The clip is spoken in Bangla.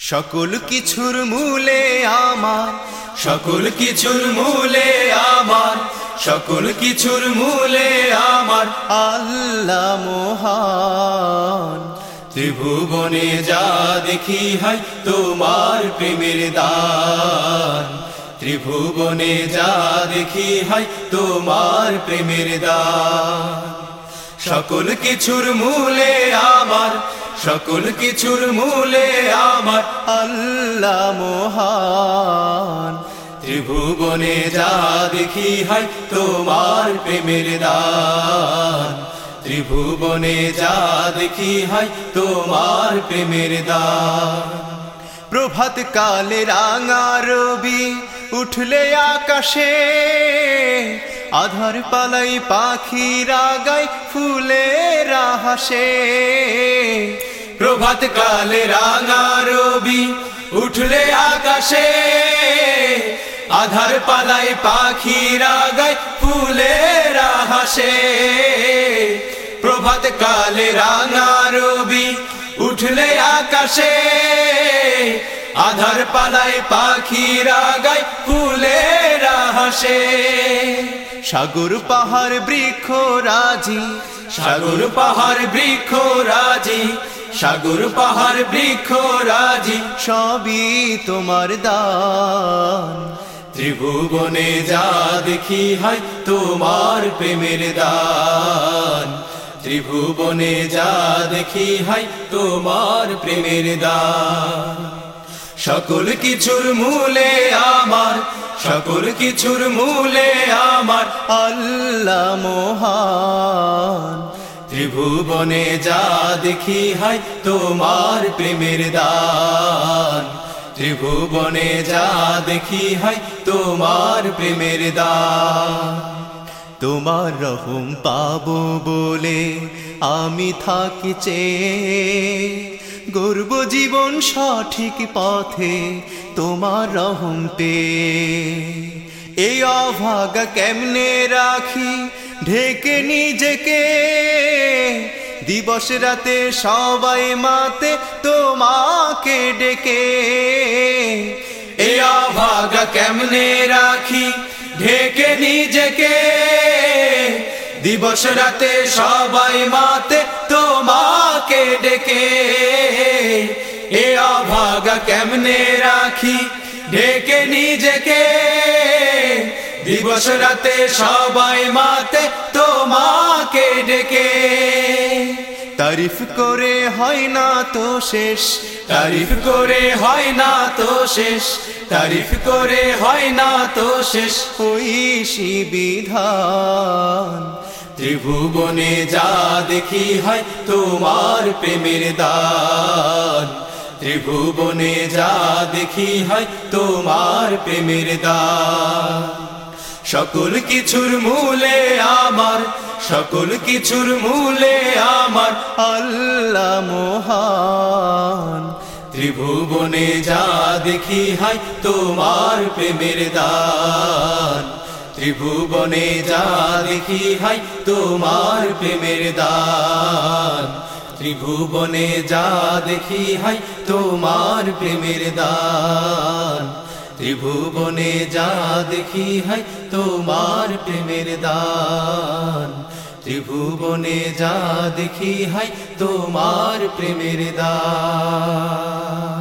সকল কিছুর মূলে আমার, সকল কিছুর মূলে আমার, সকল কিছুর মূলে আমার আল্লাহ মহান। ত্রিভুবনে যা দেখি হাই তোমার প্রেমের দান। ত্রিভুবনে যা দেখি হাই তোমার প্রেমের দান। সকল কিছুর মূলে আমার সকল কিছুর মূলে আমার আল্লাহ মহান। ত্রিভুবনে যা দেখি হাই তোমার প্রেমের দান। ত্রিভুবনে যা দেখি হাই তোমার প্রেমের দান। প্রভাত কালে রাঙা রবি উঠলে আকাশে, আধার পালাই পাখিরা গায় ফুলের হাসে প্রভাত কালে রাঙা রবি উঠলে আকাশে। আধার পালায় পাখিরা গায় ফুলের হাসে প্রভাত কালে রাঙা রবি উঠলে আকাশে। আধার পালায় পাখিরা গায় ফুলের হাসে সাগর পাহাড় বৃক্ষ রাজি। সাগর পাহাড় বৃক্ষ রাজি। সাগর পাহাড় বৃক্ষ রাজি, সবই তোমার দান। ত্রিভুবনে যা দেখি হাই, তোমার প্রেমের দান। ত্রিভুবনে যা দেখি হাই, তোমার প্রেমের দান। সকল কিছুর মূলে আমার, সকল কিছুর মূলে আমার আল্লাহ মহান। ত্রিভুবনে যা দেখি হাই তোমার প্রেমের দান। ত্রিভুবনে যা দেখি হাই তোমার প্রেমের দান। তোমার রহম পাবো বলে আমি থাকি চেয়ে। গর্ব জীবন সঠিক পথে তোমার রহম পে এই অভাগা কেমনে রাখি? ঢেকে নিজেকে। দিবস রাতে সবাই মাতে, তোমাকে ডেকে। এ অভাগা কেমনে রাখি? ঢেকে নিজেকে। দিবস রাতে সবাই মাতে, তোমাকে ডেকে। এ অভাগা কেমনে রাখি? ঢেকে নিজেকে। দিবস রাতে সবাই মাতে তোমাকে ডেকে। তারিফ করে হয় না তো শেষ। তারিফ করে হয় না তো শেষ। তারিফ করে হয় না তো শেষ। ঐশী বিধান ত্রিভুবনে যা দেখি হয় তোমার প্রেমের দান। ত্রিভুবনে যা দেখি হয় তোমার প্রেমের দান। সকল কিছুর মূলে আমার, সকল কিছুর মূলে আমার আল্লাহ মহান। ত্রিভুবনে যা দেখি হাই, তোমার প্রেমের দান। ত্রিভুবনে যা দেখি হাই, তোমার প্রেমের দান। ত্রিভুবনে যা দেখি হাই, তোমার প্রেমের দান। ত্রিভুবনে যা দেখি হাই তোমার প্রেমের দান। ত্রিভুবনে যা দেখি হাই তোমার প্রেমের দান।